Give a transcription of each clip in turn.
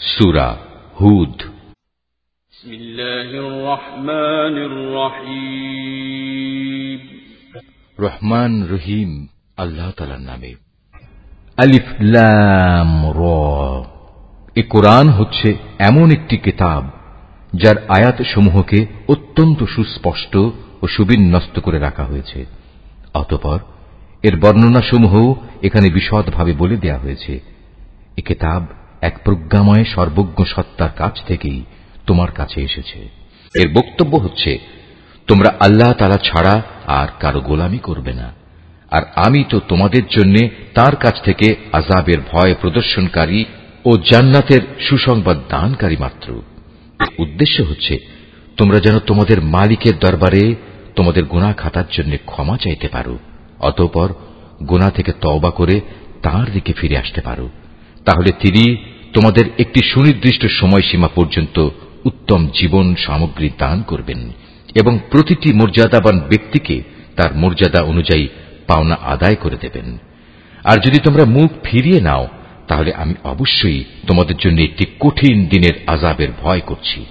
সুরা হুদ। রহমান রহিম। আল্লাহ তালার নামে। আলিফ লাম র। এ কোরআন হচ্ছে এমন একটি কিতাব যার আয়াত সমূহকে অত্যন্ত সুস্পষ্ট ও সুবিন্যস্ত করে রাখা হয়েছে। অতপর এর বর্ণনাসমূহ এখানে বিশদভাবে বলে দেয়া হয়েছে। এ কেতাব এক প্রজ্ঞাময় সর্বজ্ঞ সত্তার কাছ থেকেই তোমার কাছে এসেছে। এর বক্তব্য হচ্ছে, তোমরা আল্লাহ তালা ছাড়া আর কারও গোলামি করবে না। আর আমি তো তোমাদের জন্য তার কাছ থেকে আজাবের ভয় প্রদর্শনকারী ও জান্নাতের সুসংবাদ দানকারী মাত্র। উদ্দেশ্য হচ্ছে, তোমরা যেন তোমাদের মালিকের দরবারে তোমাদের গুণা খাতার জন্য ক্ষমা চাইতে পারো, অতঃপর গোনা থেকে তওবা করে তার দিকে ফিরে আসতে পারো। তাহলে তিনি তোমাদের একটি সুনির্দিষ্ট সময়সীমা পর্যন্ত উত্তম জীবন সামগ্রী দান করবেন এবং প্রতিটি মর্যাদাবান ব্যক্তিকে তার মর্যাদা অনুযায়ী পাওনা আদায় করে দেবেন। আর যদি তোমরা মুখ ফিরিয়ে নাও, তাহলে আমি অবশ্যই তোমাদের জন্য একটি কঠিন দিনের আজাবের ভয় করছি।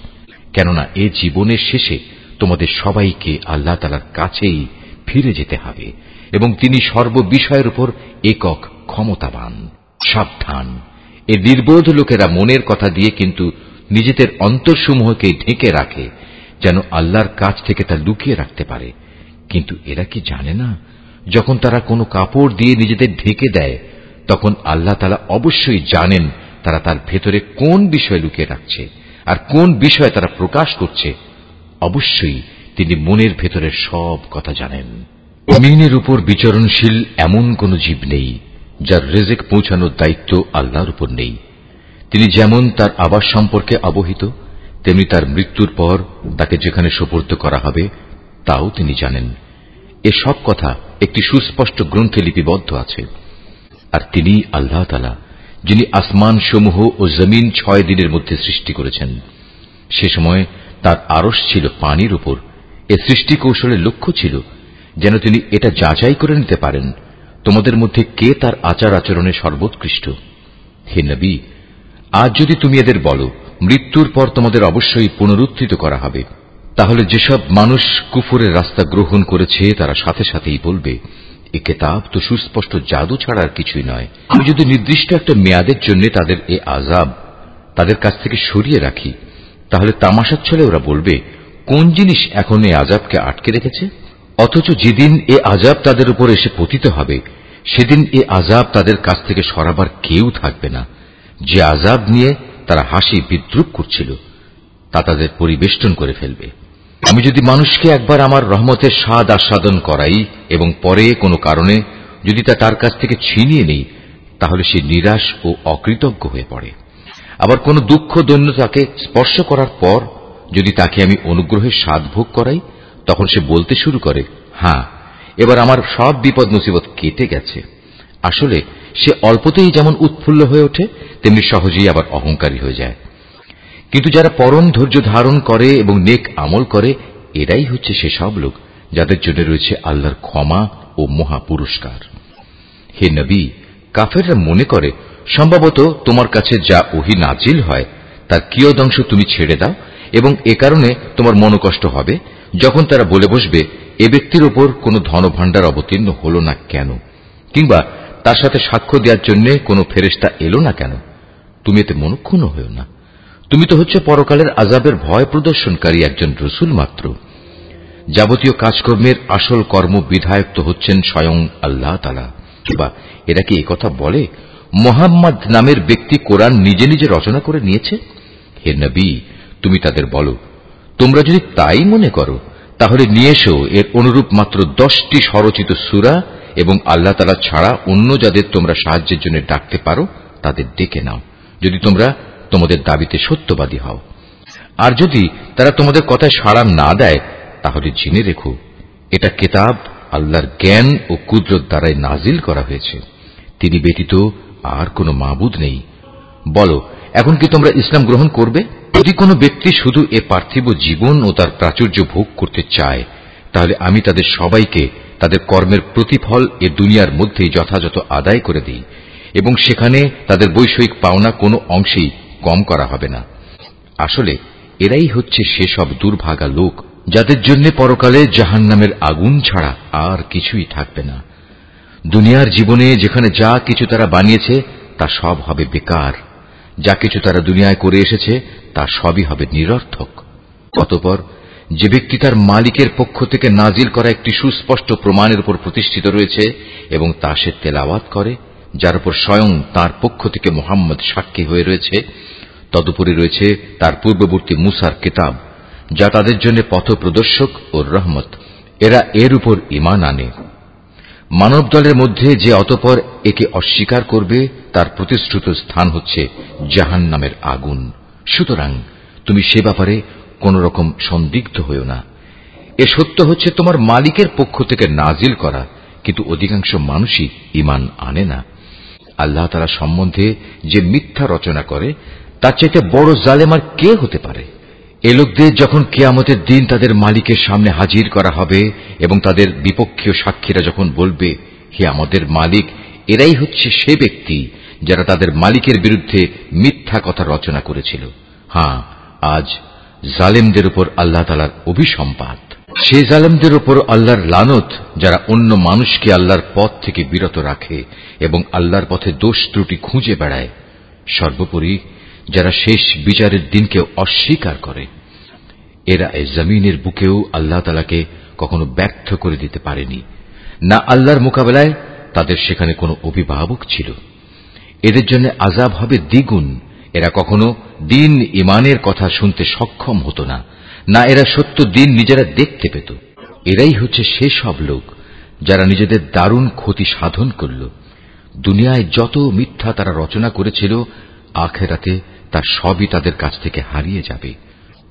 কেননা এ জীবনের শেষে তোমাদের সবাইকে আল্লাহ তালার কাছেই ফিরে যেতে হবে এবং তিনি সর্ববিষয়ের উপর একক ক্ষমতাবান। সাবধান। এ নির্বোধ লোকেরা মনের কথা দিয়ে কিন্তু নিজেদের অন্তরসমূহকে ঢেকে রাখে, যেন আল্লাহর কাছ থেকে তা লুকিয়ে রাখতে পারে। কিন্তু এরা কি জানে না? যখন তারা কোনো কাপড় দিয়ে নিজেদের ঢেকে দেয়, তখন আল্লাহ তালা অবশ্যই জানেন তারা তার ভেতরে কোন বিষয় লুকিয়ে রাখছে আর কোন বিষয় তারা প্রকাশ করছে। অবশ্যই তিনি মনের ভেতরের সব কথা জানেন। জমিনের উপর বিচরণশীল এমন কোন জীব নেই। যার রেজেক পৌঁছানোর দায়িত্ব আল্লাহর উপর নেই। তিনি যেমন তার আবাস সম্পর্কে অবহিত, তেমনি তার মৃত্যুর পর তাকে যেখানে সোপর্দ করা হবে, তাও তিনি জানেন। এ সব কথা একটি সুস্পষ্ট গ্রন্থে লিপিবদ্ধ আছে। আর তিনি আল্লাহ তালা যিনি আসমান সমূহ ও জমিন ছয় দিনের মধ্যে সৃষ্টি করেছেন। সে সময় তার আরস ছিল পানির উপর। এ সৃষ্টি কৌশলের লক্ষ্য ছিল যেন তিনি এটা যাচাই করে নিতে পারেন। তোমাদের মধ্যে কে তার আচার আচরণে সর্বোৎকৃষ্ট? হে নবী, আজ যদি তুমি এদের বলো, মৃত্যুর পর তোমাদের অবশ্যই পুনরুত্থিত করা হবে। তাহলে যেসব মানুষ কুফরের রাস্তা গ্রহণ করেছে, তারা সাথে সাথেই বলবে, এ কেতাব তো সুস্পষ্ট জাদু ছাড়া আর কিছুই নয়। আমি যদি নির্দিষ্ট একটা মেয়াদের জন্য তাদের এ আজাব তাদের কাছ থেকে সরিয়ে রাখি, তাহলে তামাশার ছলে ওরা বলবে, কোন জিনিস এখন এ আজাবকে আটকে রেখেছে? অথচ যেদিন এ আজাব তাদের উপর এসে পতিত হবে সেদিন এ আজাব তাদের কাছ থেকে সরাবার কেউ থাকবে না। যে আজাব নিয়ে তারা হাসি বিদ্রুপ করছিল, তা তাদের পরিবেষ্টন করে ফেলবে। আমি যদি মানুষকে একবার আমার রহমতের স্বাদ আস্বাদন করাই এবং পরে কোনো কারণে যদি তা তার কাছ থেকে ছিনিয়ে নেই, তাহলে সে নিরাশ ও অকৃতজ্ঞ হয়ে পড়ে। আবার কোনো দুঃখ দৈন্য তাকে স্পর্শ করার পর যদি তাকে আমি অনুগ্রহের স্বাদ ভোগ করাই, তখন সে বলতে শুরু করে হ্যাঁ এবার আমার সব বিপদ মুসিবত কেটে গেছে। আসলে সে অল্পতেই যেমন উৎফুল্ল হয়ে ওঠে, তেমনি সহজেই আবার অহংকারী হয়ে যায়। কিন্তু যারা পরম ধৈর্য ধারণ করে এবং নেক আমল করে, এরাই হচ্ছে সেসব লোক যাদের জন্য রয়েছে আল্লাহর ক্ষমা ও মহা পুরস্কার হে নবী, কাফেররা মনে করে, সম্ভবত তোমার কাছে যা ওহি নাজিল হয়, তার কিয়দংশ তুমি ছেড়ে দাও এবং এ কারণে তোমার মনোকষ্ট হবে যখন তারা বলে বসবে, এ ব্যক্তির ওপর কোনো ধনভাণ্ডার অবতীর্ণ হল না কেন? কিংবা তার সাথে সাক্ষ্য দেওয়ার জন্য কোনো ফেরেস্তা এলো না কেন? তুমি এতে মনক্ষুণ্ণ হয়েও না। তুমি তো হচ্ছে পরকালের আজাবের ভয় প্রদর্শনকারী একজন রসুল মাত্র। যাবতীয় কাজকর্মের আসল কর্ম বিধায়ক তো হচ্ছেন স্বয়ং আল্লাহ তালা কিংবা এরা কি কথা বলে? মোহাম্মদ নামের ব্যক্তি কোরআন নিজে নিজে রচনা করে নিয়েছে? হে নবী, তুমি তাদের বলো তোমরা যদি তাই মনে করো, তাহলে নিয়ে এসো এর অনুরূপ মাত্র দশটি স্বরচিত সুরা এবং আল্লাহ তালা ছাড়া অন্য যাদের তোমরা সাহায্যের জন্য ডাকতে পারো, তাদের ডেকে নাও। যদি তোমরা তোমাদের দাবিতে সত্যবাদী হও। আর যদি তারা তোমাদের কথায় সাড়া না দেয়, তাহলে জেনে রেখো, এটা কেতাব আল্লাহর জ্ঞান ও কুদরত দ্বারাই নাজিল করা হয়েছে। তিনি ব্যতীত আর কোনো মাবুদ নেই। বলো এখন কি তোমরা ইসলাম গ্রহণ করবে? যদি কোনো ব্যক্তি শুধু এ পার্থিব জীবন ও তার প্রাচুর্য ভোগ করতে চায়, তাহলে আমি তাদের সবাইকে তাদের কর্মের প্রতিফল এ দুনিয়ার মধ্যেই যথাযথ আদায় করে দিই, এবং সেখানে তাদের বৈষয়িক পাওনা কোনো অংশেই কম করা হবে না। আসলে এরাই হচ্ছে সেসব দুর্ভাগা লোক, যাদের জন্য পরকালে জাহান নামের আগুন ছাড়া আর কিছুই থাকবে না। দুনিয়ার জীবনে যেখানে যা কিছু তারা বানিয়েছে, তা সব হবে বেকার। যা কিছু তারা দুনিয়ায় করে এসেছে, তা সবই হবে নিরর্থক। অতপর, যে ব্যক্তি তার মালিকের পক্ষ থেকে নাজিল করা একটি সুস্পষ্ট প্রমাণের উপর প্রতিষ্ঠিত রয়েছে এবং তা সে তেলাওয়াত করে, যার উপর স্বয়ং তার পক্ষ থেকে মোহাম্মদ সাক্ষী হয়ে রয়েছে, তদুপরি রয়েছে তার পূর্ববর্তী মুসার কিতাব, যা তাদের জন্য পথ প্রদর্শক ও রহমত। এরা এর উপর ইমান আনে। মানব দলের মধ্যে যে অতপর একে অস্বীকার করবে, তার প্রতিশ্রুত স্থান হচ্ছে জাহান নামের আগুন। সুতরাং তুমি সে ব্যাপারে কোন রকম সন্দিগ্ধ হইও না। এ সত্য হচ্ছে তোমার মালিকের পক্ষ থেকে নাজিল করা, কিন্তু অধিকাংশ মানুষই ইমান আনে না। আল্লাহ তালা সম্বন্ধে যে মিথ্যা রচনা করে, তার চাইতে বড় জালেমার কে হতে পারে? এ লোকদের যখন কেয়ামতের দিন তাদের মালিকের সামনে হাজির করা হবে এবং তাদের বিপক্ষীয় সাক্ষীরা যখন বলবে, হে আমাদের মালিক, এরাই হচ্ছে সে ব্যক্তি যারা তাদের মালিকের বিরুদ্ধে মিথ্যা কথা রচনা করেছিল। হ্যাঁ আজ জালেমদের উপর আল্লাহ তালার অভিসম্পাদ সে জালেমদের উপর আল্লাহর লানত যারা অন্য মানুষকে আল্লাহর পথ থেকে বিরত রাখে এবং আল্লাহর পথে দোষ ত্রুটি খুঁজে বেড়ায়, সর্বোপরি যারা শেষ বিচারের দিনকে অস্বীকার করে, এরা এ জমিনের বুকেও আল্লাহ তালাকে কখনো ব্যর্থ করে দিতে পারেনি। না আল্লাহর মোকাবেলায় তাদের সেখানে কোনো অভিভাবক ছিল। এদের জন্য আজাব হবে দ্বিগুণ। এরা কখনো দিন ইমানের কথা শুনতে সক্ষম হতো না। না এরা সত্য দিন নিজেরা দেখতে পেত। এরাই হচ্ছে সেসব লোক যারা নিজেদের দারুণ ক্ষতি সাধন করল। দুনিয়ায় যত মিথ্যা তারা রচনা করেছিল, আখেরাতে তার সবই তাদের কাছ থেকে হারিয়ে যাবে।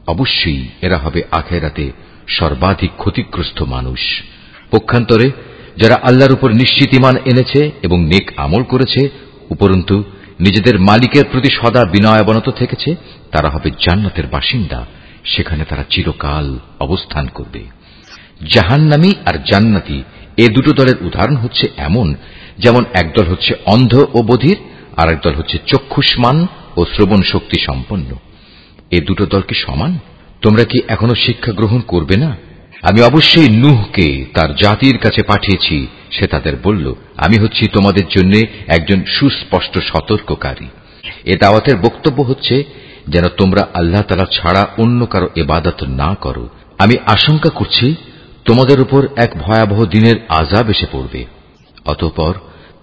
অবশ্যই এরা হবে আখেরাতে সর্বাধিক ক্ষতিগ্রস্ত মানুষ। পক্ষান্তরে, যারা আল্লাহর উপর নিশ্চিত ইমান এনেছে এবং নেক আমল করেছে, উপরন্তু নিজেদের মালিকের প্রতি সদা বিনয়াবনত থেকেছে, তারা হবে জান্নাতের বাসিন্দা, সেখানে তারা চিরকাল অবস্থান করবে। জাহান্নামি আর জান্নাতি এ দুটো দলের উদাহরণ হচ্ছে এমন, যেমন একদল হচ্ছে অন্ধ ও বধির আর একদল হচ্ছে চক্ষুষ্মান ও শ্রবণ শক্তি সম্পন্ন। এ দুটো দল কি সমান? তোমরা কি এখনও শিক্ষা গ্রহণ করবে না? আমি অবশ্যই নুহকে তার জাতির কাছে পাঠিয়েছি, সে তাদের বলল, আমি হচ্ছি তোমাদের জন্য একজন সুস্পষ্ট সতর্ককারী। এ দাওয়াতের বক্তব্য হচ্ছে, যেন তোমরা আল্লাহ তালা ছাড়া অন্য কারও এবাদত না করো। আমি আশঙ্কা করছি, তোমাদের উপর এক ভয়াবহ দিনের আজাব এসে পড়বে। অতঃপর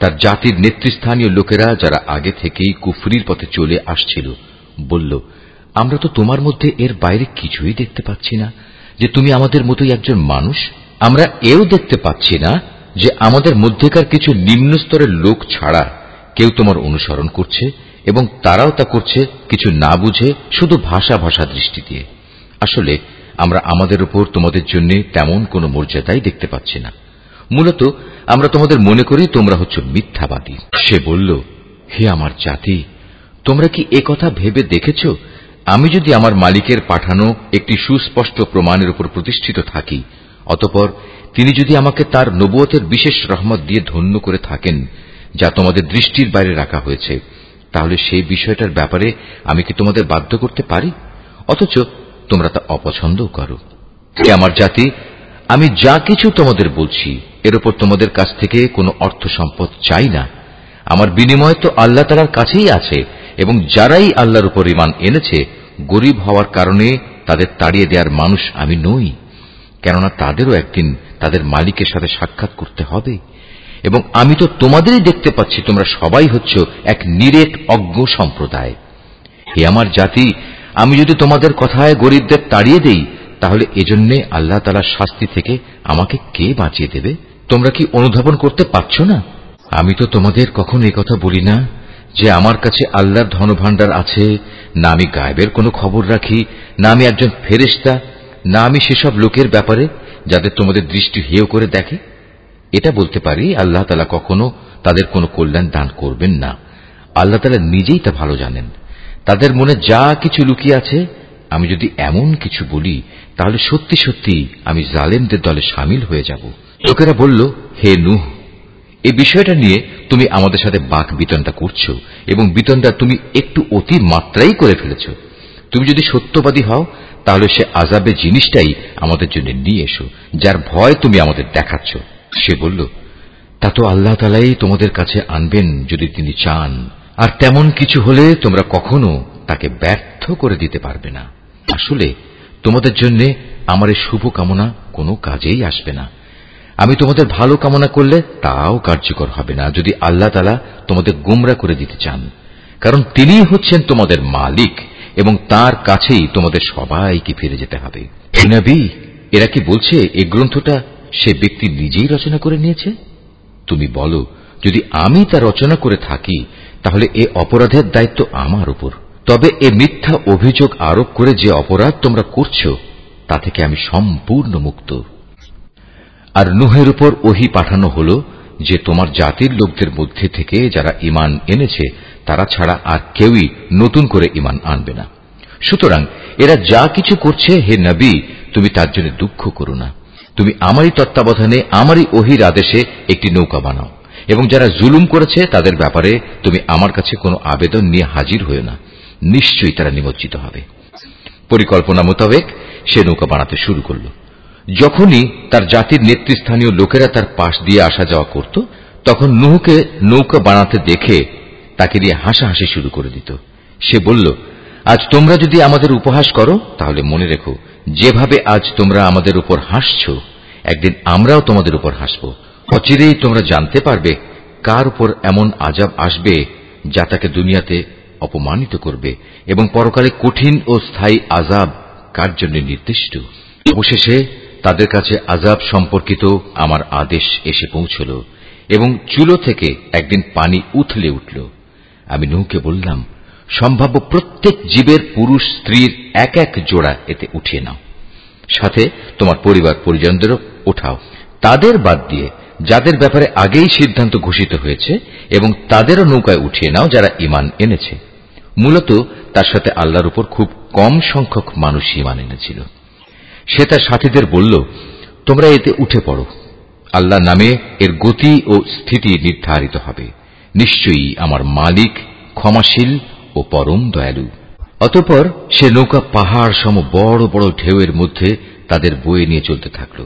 তার জাতির নেতৃস্থানীয় লোকেরা যারা আগে থেকেই কুফরির পথে চলে আসছিল, বলল, আমরা তো তোমার মধ্যে এর বাইরে কিছুই দেখতে পাচ্ছি না। যে তুমি আমাদের মতোই একজন মানুষ, আমরা এও দেখতে পাচ্ছি না যে আমাদের মধ্যেকার কিছু নিম্ন স্তরের লোক ছাড়া কেউ তোমার অনুসরণ করছে এবং তারাও তা করছে কিছু না বুঝে শুধু ভাষা ভাষা দৃষ্টি দিয়ে। আসলে, আমরা আমাদের উপর তোমাদের জন্য তেমন কোনো মর্যাদাই দেখতে পাচ্ছি না। মূলত আমরা তোমাদের মনে করি তোমরা হচ্ছ মিথ্যাবাদী। সে বলল, হে আমার জাতি, তোমরা কি কথা ভেবে দেখেছ? আমি যদি আমার মালিকের পাঠানো একটি সুস্পষ্ট প্রমাণের উপর প্রতিষ্ঠিত থাকি, অতপর তিনি যদি আমাকে তার নবুয়তের বিশেষ রহমত দিয়ে ধন্য করে থাকেন, যা তোমাদের দৃষ্টির বাইরে রাখা হয়েছে, তাহলে সেই বিষয়টার ব্যাপারে আমি কি তোমাদের বাধ্য করতে পারি? অথচ তোমরা তা অপছন্দও করো। কে আমার জাতি আমি যা কিছু তোমাদের বলছি, এর উপর তোমাদের কাছ থেকে কোনো অর্থ সম্পদ চাই না। আমার বিনিময় তো আল্লাহ তালার কাছেই আছে, এবং যারাই আল্লাহর উপর ইমান এনেছে, গরিব হওয়ার কারণে তাদের তাড়িয়ে দেওয়ার মানুষ আমি নই। কেননা তাদেরও একদিন তাদের মালিকের সাথে সাক্ষাৎ করতে হবে। এবং আমি তো তোমাদেরই দেখতে পাচ্ছি, তোমরা সবাই হচ্ছ এক নিরেট অজ্ঞ সম্প্রদায়। হে আমার জাতি, আমি যদি তোমাদের কথায় গরিবদের তাড়িয়ে দেই তাহলে এজন্যে আল্লাহ তালার শাস্তি থেকে আমাকে কে বাঁচিয়ে দেবে? তোমরা কি অনুধাবন করতে পারছ না? আমি তো তোমাদের কখন কথা বলি না যে আমার কাছে আল্লাহর ধনভাণ্ডার আছে, না আমি গায়েবের কোনো খবর রাখি, না আমি একজন ফেরেস্তা না আমি সেসব লোকের ব্যাপারে যাদের তোমাদের দৃষ্টি হেয় করে দেখে। এটা বলতে পারি, আল্লাহ তালা কখনো তাদের কোনো কল্যাণ দান করবেন না। আল্লাহ তালা নিজেই তা ভালো জানেন। তাদের মনে যা কিছু লুকিয়ে আছে, আমি যদি এমন কিছু বলি তাহলে সত্যি সত্যি আমি জালেমদের দলে সামিল হয়ে যাব। লোকেরা বলল, হে নুহ এই বিষয়টা নিয়ে তুমি আমাদের সাথে বাক বিতনটা করছ এবং বিতনটা তুমি একটু অতি মাত্রাই করে ফেলেছ। তুমি যদি সত্যবাদী হও, তাহলে সে আজাবে জিনিসটাই আমাদের জন্য নিয়ে এসো, যার ভয় তুমি আমাদের দেখাচ্ছ। সে বলল, তা তো আল্লাহ তালাই তোমাদের কাছে আনবেন যদি তিনি চান, আর তেমন কিছু হলে তোমরা কখনো তাকে ব্যর্থ করে দিতে পারবে না। আসলে তোমাদের জন্য আমার এই শুভ কামনা কোনো কাজেই আসবে না। আমি তোমাদের ভালো কামনা করলে তাও কার্যকর হবে না, যদি আল্লাহ তালা তোমাদের গুমরা করে দিতে চান। কারণ তিনি হচ্ছেন তোমাদের মালিক, এবং তার কাছেই তোমাদের সবাইকে ফিরে যেতে হবে। এরা কি বলছে এই গ্রন্থটা সে ব্যক্তি নিজেই রচনা করে নিয়েছে? তুমি বলো, যদি আমি তা রচনা করে থাকি, তাহলে এ অপরাধের দায়িত্ব আমার উপর। তবে এ মিথ্যা অভিযোগ আরোপ করে যে অপরাধ তোমরা করছ, তা থেকে আমি সম্পূর্ণ মুক্ত। আর নুহের উপর ওহি পাঠানো হল যে তোমার জাতির লোকদের মধ্যে থেকে যারা ইমান এনেছে, তারা ছাড়া আর কেউই নতুন করে ইমান আনবে না। সুতরাং এরা যা কিছু করছে, হে নবী, তুমি তার জন্য দুঃখ করো না। তুমি আমারই তত্ত্বাবধানে, আমারই ওহির আদেশে একটি নৌকা বানাও। এবং যারা জুলুম করেছে, তাদের ব্যাপারে তুমি আমার কাছে কোনো আবেদন নিয়ে হাজির হয়ে না। নিশ্চয়ই তারা নিমজ্জিত হবে। পরিকল্পনা মোতাবেক সে নৌকা বানাতে শুরু করল। যখনই তার জাতির নেতৃস্থানীয় লোকেরা তার পাশ দিয়ে আসা যাওয়া করত, তখন নুহকে নৌকা বানাতে দেখে তাকে দিয়ে হাসাহাসি শুরু করে দিত। সে বলল, আজ তোমরা যদি আমাদের উপহাস করো, তাহলে মনে রেখো, যেভাবে আজ তোমরা আমাদের উপর হাসছ, একদিন আমরাও তোমাদের উপর হাসব। অচিরেই তোমরা জানতে পারবে কার উপর এমন আজাব আসবে যা তাকে দুনিয়াতে অপমানিত করবে এবং পরকালে কঠিন ও স্থায়ী আজাব কার জন্য নির্দিষ্ট? অবশেষে তাদের কাছে আজাব সম্পর্কিত আমার আদেশ এসে পৌঁছল এবং চুলো থেকে একদিন পানি উথলে উঠল। আমি নৌকে বললাম, সম্ভাব্য প্রত্যেক জীবের পুরুষ স্ত্রীর এক এক জোড়া এতে উঠিয়ে নাও। সাথে তোমার পরিবার পরিজনদেরও ওঠাও। তাদের বাদ দিয়ে যাদের ব্যাপারে আগেই সিদ্ধান্ত ঘোষিত হয়েছে এবং তাদেরও নৌকায় উঠিয়ে নাও যারা ইমান এনেছে। মূলত তার সাথে আল্লাহর উপর খুব কম সংখ্যক মানুষ ইমান এনেছিল। সে তার সাথীদের বলল, তোমরা এতে উঠে পড়ো। আল্লাহ নামে এর গতি ও স্থিতি নির্ধারিত হবে। নিশ্চয়ই আমার মালিক ক্ষমাশীল ও পরম দয়ালু। অতপর সে নৌকা পাহাড় সম বড় বড় ঢেউয়ের মধ্যে তাদের বয়ে নিয়ে চলতে থাকল।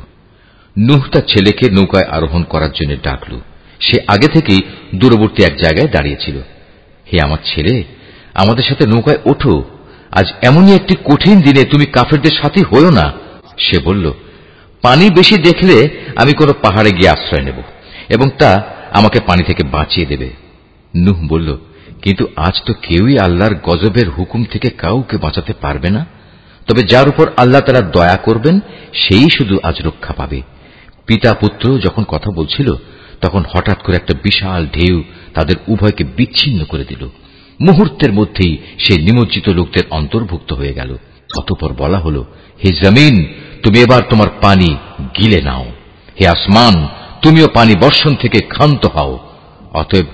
নুহ তার ছেলেকে নৌকায় আরোহণ করার জন্য ডাকল। সে আগে থেকেই দূরবর্তী এক জায়গায় দাঁড়িয়েছিল হে আমার ছেলে আমাদের সাথে নৌকায় ওঠো। আজ এমনই একটি কঠিন দিনে তুমি কাফেরদের সাথে হও না, সে বলল। পানি বেশি দেখলে আমি কোনো পাহাড়ে গিয়ে আশ্রয় নেব এবং তা আমাকে পানি থেকে বাঁচিয়ে দেবে। নুহ বলল, কিন্তু আজ তো কেউই আল্লাহর গজবের হুকুম থেকে কাউকে বাঁচাতে পারবে না। তবে যার উপর আল্লাহ তারা দয়া করবেন, সেই শুধু আজ রক্ষা পাবে। পিতা পুত্র যখন কথা বলছিল, তখন হঠাৎ করে একটা বিশাল ঢেউ তাদের উভয়কে বিচ্ছিন্ন করে দিল। মুহূর্তের মধ্যেই সে নিমজ্জিত লোকদের অন্তর্ভুক্ত হয়ে গেল। অতপর বলা হল, হে জমিন, তুমি এবার তোমার পানি গিলে নাও। হে আসমান, তুমিও পানি বর্ষণ থেকে ক্ষান্ত হও। অতএব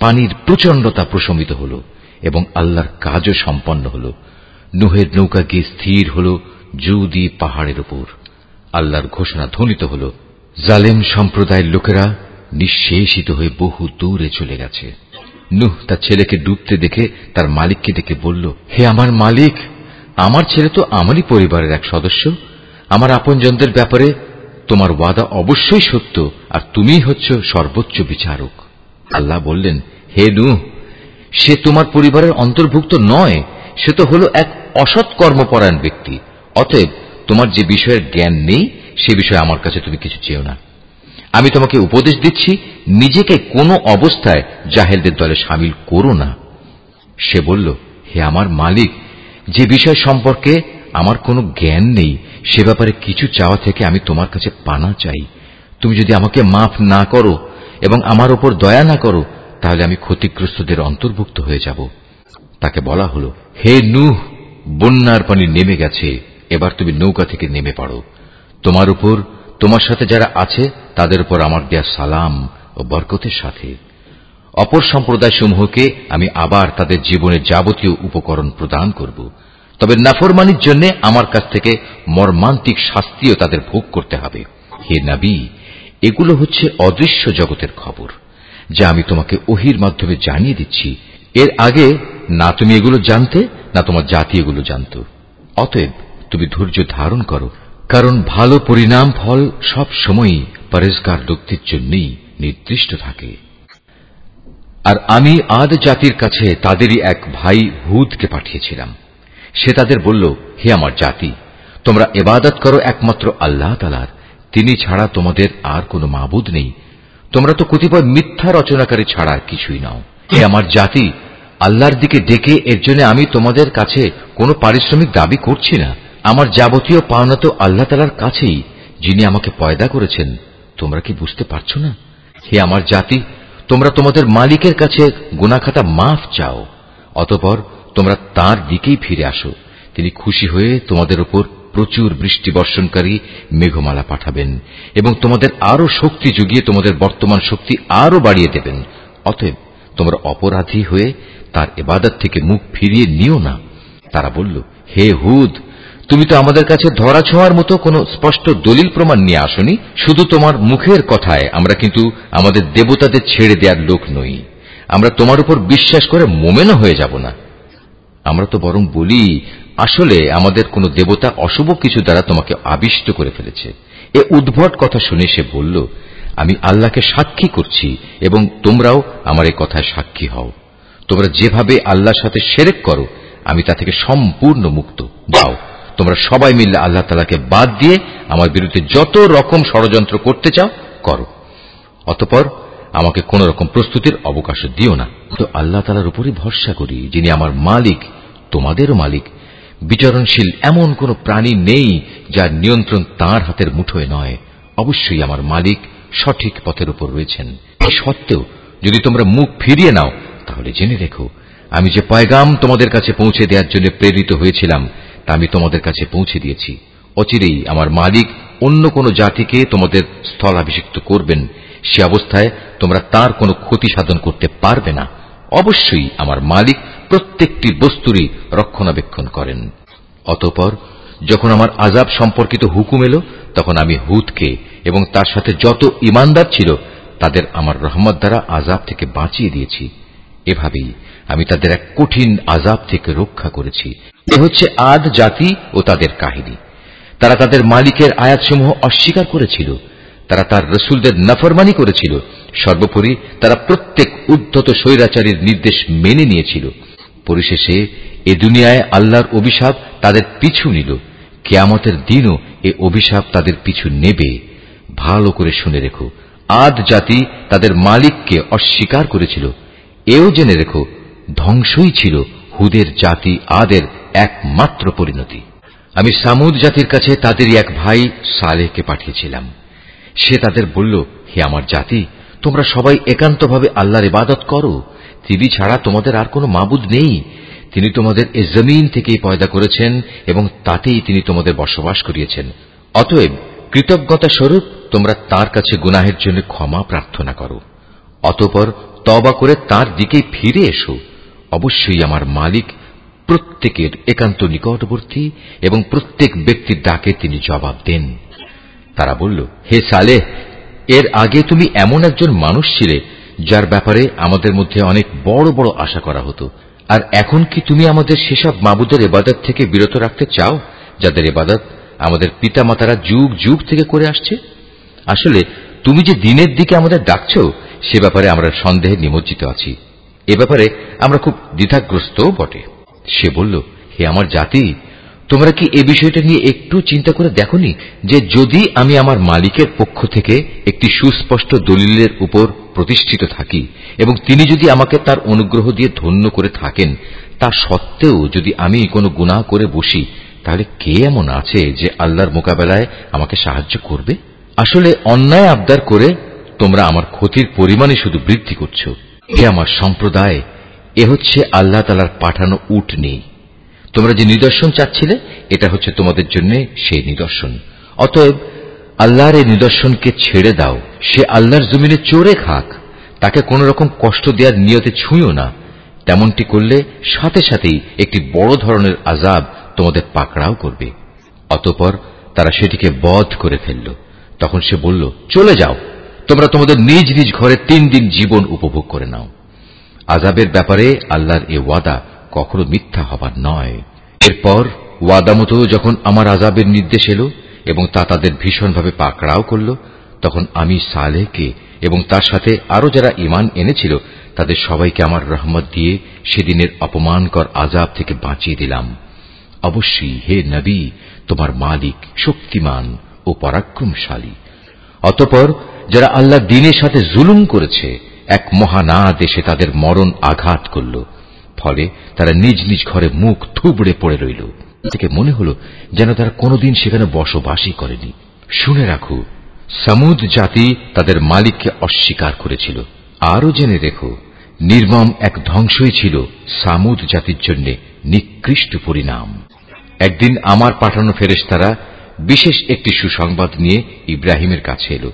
পানির প্রচণ্ডতা প্রশমিত হল এবং আল্লাহর কাজও সম্পন্ন হল। নুহের নৌকা গিয়ে স্থির হল জুদি পাহাড়ের উপর। আল্লাহর ঘোষণা ধ্বনিত হল, জালেম সম্প্রদায়ের লোকেরা নিঃশেষিত হয়ে বহু দূরে চলে গেছে। নুহ তার ছেলেকে ডুবতে দেখে তার মালিককে ডেকে বলল, হে আমার মালিক, আমার ছেলে তো আমারই পরিবারের এক সদস্য। আমার আপনজনদের ব্যাপারে তোমার ওয়াদা অবশ্যই সত্য, আর তুমিই হচ্ছ সর্বোচ্চ বিচারক। আল্লাহ বললেন, হে নু সে তোমার পরিবারের অন্তর্ভুক্ত নয়, সে তো হল এক অসৎ কর্মপরায়ণ ব্যক্তি। অতএব তোমার যে বিষয়ের জ্ঞান নেই, সে বিষয়ে আমার কাছে তুমি কিছু চেও না। আমি তোমাকে উপদেশ দিচ্ছি, নিজেকে কোনো অবস্থায় জাহেলদের দলে সামিল করো না। সে বলল, হে আমার মালিক, যে বিষয় সম্পর্কে আমার কোনো জ্ঞান নেই, সে ব্যাপারে কিছু চাওয়া থেকে আমি তোমার কাছে পানা চাই। তুমি যদি আমাকে মাফ না করো এবং আমার ওপর দয়া না করো, তাহলে আমি ক্ষতিগ্রস্তদের অন্তর্ভুক্ত হয়ে যাব। তাকে বলা হল, হে নুহ, বন্যার পানি নেমে গেছে, এবার তুমি নৌকা থেকে নেমে পড়ো। তোমার উপর তোমার সাথে যারা আছে, তাদের উপর আমার দেয়া সালাম ও বরকতের সাথে। অপর সম্প্রদায় সমূহকে আমি আবার তাদের জীবনের যাবতীয় উপকরণ প্রদান করব। তবে নাফরমানির জন্য আমার কাছ থেকে মর্মান্তিক শাস্তিও তাদের ভোগ করতে হবে। হে নাবি, এগুলো হচ্ছে অদৃশ্য জগতের খবর, যা আমি তোমাকে ওহির মাধ্যমে জানিয়ে দিচ্ছি। এর আগে না তুমি এগুলো জানতে, না তোমার জাতি এগুলো জানত। অতএব তুমি ধৈর্য ধারণ করো। কারণ ভালো পরিণাম ফল সব সময়ই পরেজগার লোকদের জন্যই নির্দিষ্ট থাকে। আর আমি আদ জাতির কাছে তাদেরই এক ভাই হুদকে পাঠিয়েছিলাম। সে তাদের বলল, হে আমার জাতি, তোমরা এবাদত করো একমাত্র আল্লাহ তালার তিনি ছাড়া তোমাদের আর কোনো মাবুদ নেই। তোমরা তো কতিপয় মিথ্যা রচনাকারী ছাড়া কিছুই নাও। হে আমার জাতি, আল্লাহর দিকে ডেকে এর জন্য আমি তোমাদের কাছে কোনো পারিশ্রমিক দাবি করছি না। আমার যাবতীয় পাওনা তো আল্লাহ তালার কাছেই, যিনি আমাকে পয়দা করেছেন। তোমরা কি বুঝতে পারছ না? হে আমার জাতি, তোমরা তোমাদের মালিকের কাছে গুনাখাতা মাফ চাও। অতপর তোমরা তার দিকেই ফিরে আসো। তিনি খুশি হয়ে তোমাদের উপর প্রচুর বৃষ্টি বর্ষণকারী মেঘমালা পাঠাবেন এবং তোমাদের আরও শক্তি যুগিয়ে তোমাদের বর্তমান শক্তি আরও বাড়িয়ে দেবেন। অতএব তোমরা অপরাধী হয়ে তার এবাদত থেকে মুখ ফিরিয়ে নিও না। তারা বলল, হে হুদ তুমি তো আমাদের কাছে ধরা ছোঁয়ার মতো কোন স্পষ্ট দলিল প্রমাণ নিয়ে আসনি, শুধু তোমার মুখের কথায়। আমরা কিন্তু আমাদের দেবতাদের ছেড়ে দেওয়ার লোক নই। আমরা তোমার উপর বিশ্বাস করে মোমেনও হয়ে যাব না। আমরা তো বরং বলি, আসলে আমাদের কোন দেবতা অশুভ কিছু দ্বারা তোমাকে আবিষ্ট করে ফেলেছে। এ উদ্ভট কথা শুনে সে বলল, আমি আল্লাহকে সাক্ষী করছি এবং তোমরাও আমার এই কথায় সাক্ষী হও। তোমরা যেভাবে আল্লাহর সাথে সেরেক করো, আমি তা থেকে সম্পূর্ণ মুক্ত। যাও। তোমরা সবাই মিললে আল্লাহ তালাকে বাদ দিয়ে আমার বিরুদ্ধে যত রকম ষড়যন্ত্র করতে চাও, করো। অতপর আমাকে কোন রকম প্রস্তুতির অবকাশ দিও না। তো আল্লাহ তালার উপরই ভরসা করি, যিনি আমার মালিক, তোমাদেরও মালিক। বিচরণশীল এমন কোন প্রাণী নেই যার নিয়ন্ত্রণ তার হাতের মুঠোয় নয়। অবশ্যই আমার মালিক সঠিক পথের উপর রয়েছেন। সত্ত্বেও যদি তোমরা মুখ ফিরিয়ে নাও, তাহলে জেনে রেখো, আমি যে পয়গাম তোমাদের কাছে পৌঁছে দেওয়ার জন্য প্রেরিত হয়েছিলাম আমি তোমাদের কাছে পৌঁছে দিয়েছি। অচিরেই আমার মালিক অন্য কোন জাতিকে তোমাদের স্থলাভিষিক্ত করবেন। সে অবস্থায় তোমরা তার কোনো ক্ষতি সাধন করতে পারবে না। অবশ্যই আমার মালিক প্রত্যেকটি বস্তুরই রক্ষণাবেক্ষণ করেন। অতপর যখন আমার আজাব সম্পর্কিত হুকুম এলো, তখন আমি হুদকে এবং তার সাথে যত ইমানদার ছিল, তাদের আমার রহমত দ্বারা আজাব থেকে বাঁচিয়ে দিয়েছি। এভাবেই আমি তাদের এক কঠিন আজাব থেকে রক্ষা করেছি। এ হচ্ছে আদ জাতি ও তাদের কাহিনী। তারা তাদের মালিকের আয়াতসমূহ অস্বীকার করেছিল। তারা তার রসুলদের নাফরমানি করেছিল। সর্বোপরি তারা প্রত্যেক উদ্ধত স্বৈরাচারীর নির্দেশ মেনে নিয়েছিল। পরিশেষে এ দুনিয়ায় আল্লাহর অভিশাপ তাদের পিছু নিল। কেয়ামতের দিনও এ অভিশাপ তাদের পিছু নেবে। ভালো করে শুনে রেখো। আদ জাতি তাদের মালিককে অস্বীকার করেছিল। এও জেনে রেখো ধ্বংসই ছিল হুদের জাতি আদের একমাত্র পরিণতি। আমি সামুদ জাতির কাছে তাদেরই এক ভাই সালেহকে পাঠিয়েছিলাম। সে তাদের বলল, হে আমার জাতি, তোমরা সবাই একান্তভাবে আল্লাহর ইবাদত করো। তিনি ছাড়া তোমাদের আর কোনো মাবুদ নেই। তিনি তোমাদের এ জমিন থেকেই পয়দা করেছেন এবং তাতেই তিনি তোমাদের বসবাস করিয়েছেন। অতএব কৃতজ্ঞতা স্বরূপ তোমরা তার কাছে গুনাহের জন্য ক্ষমা প্রার্থনা করো। অতপর তবা করে তার দিকেই ফিরে এসো। অবশ্যই আমার মালিক প্রত্যেকের একান্ত নিকটবর্তী এবং প্রত্যেক ব্যক্তির ডাকে তিনি জবাব দেন। তারা বলল, হে সালেহ, এর আগে তুমি এমন একজন মানুষ ছিলে যার ব্যাপারে আমাদের মধ্যে অনেক বড় বড় আশা করা হতো। আর এখন কি তুমি আমাদের সেসব মাবুদের এবাদত থেকে বিরত রাখতে চাও, যাদের এবাদত আমাদের পিতা মাতারা যুগ যুগ থেকে করে আসছে? আসলে, তুমি যে দিনের দিকে আমাদের ডাকছ, সে ব্যাপারে আমরা সন্দেহে নিমজ্জিত আছি। এ ব্যাপারে আমরা খুব দ্বিধাগ্রস্ত বটে। সে বলল, হে আমার জাতি, তোমরা কি এ বিষয়টা নিয়ে একটু চিন্তা করে দেখনি যে যদি আমি আমার মালিকের পক্ষ থেকে একটি সুস্পষ্ট দলিলের উপর প্রতিষ্ঠিত থাকি এবং তিনি যদি আমাকে তার অনুগ্রহ দিয়ে ধন্য করে থাকেন, তা সত্ত্বেও যদি আমি কোনো গুনাহ করে বসি, তাহলে কে এমন আছে যে আল্লাহর মোকাবেলায় আমাকে সাহায্য করবে? আসলে অন্যায় আবদার করে তোমরা আমার ক্ষতির পরিমাণে শুধু বৃদ্ধি করছ। হে আমার সম্প্রদায়, এ হচ্ছে আল্লাহ তালার পাঠানো উট নেই তোমরা যে নিদর্শন চাচ্ছিলে, এটা হচ্ছে তোমাদের জন্য সেই নিদর্শন। অতএব, আল্লাহর এই নিদর্শনকে ছেড়ে দাও। সে আল্লাহর জমিনে চোরে খাক। তাকে কোন রকম কষ্ট দেওয়ার নিয়তে ছুঁয়ো না। তেমনটি করলে সাথে সাথেই একটি বড় ধরনের আজাব তোমাদের পাকড়াও করবে। অতপর তারা সেটিকে বধ করে ফেলল। তখন সে বলল, চলে যাও। তোমরা তোমাদের নিজ নিজ ঘরে তিন দিন জীবন উপভোগ করে নাও। আজাবের ব্যাপারে আল্লাহর এ ওয়াদা কখনো মিথ্যা হবার নয়। এরপর ওয়াদা মতো যখন আমার আজাবের নির্দেশ এলো এবং তা তাদের ভীষণভাবে পাকড়াও করল, তখন আমি সালেহকে এবং তার সাথে আরও যারা ইমান এনেছিল, তাদের সবাইকে আমার রহমত দিয়ে সেদিনের অপমানকর আজাব থেকে বাঁচিয়ে দিলাম। অবশ্যই হে নবী, তোমার মালিক শক্তিমান ও পরাক্রমশালী। অতপর যারা আল্লাহ দিনের সাথে জুলুম করেছে, এক মহানা দেশে তাদের মরণ আঘাত করল। ফলে তারা নিজ নিজ ঘরে মুখ থুবড়ে পড়ে রইল। থেকে মনে হল যেন তারা কোনোদিন সেখানে বসবাসই করেনি। শুনে রাখো, সামুদ জাতি তাদের মালিককে অস্বীকার করেছিল। আরও জেনে রেখো, নির্মম এক ধ্বংসই ছিল সামুদ জাতির জন্য নিকৃষ্ট পরিণাম। একদিন আমার পাঠানো ফেরেশতারা বিশেষ একটি সুসংবাদ নিয়ে ইব্রাহিমের কাছে এলো।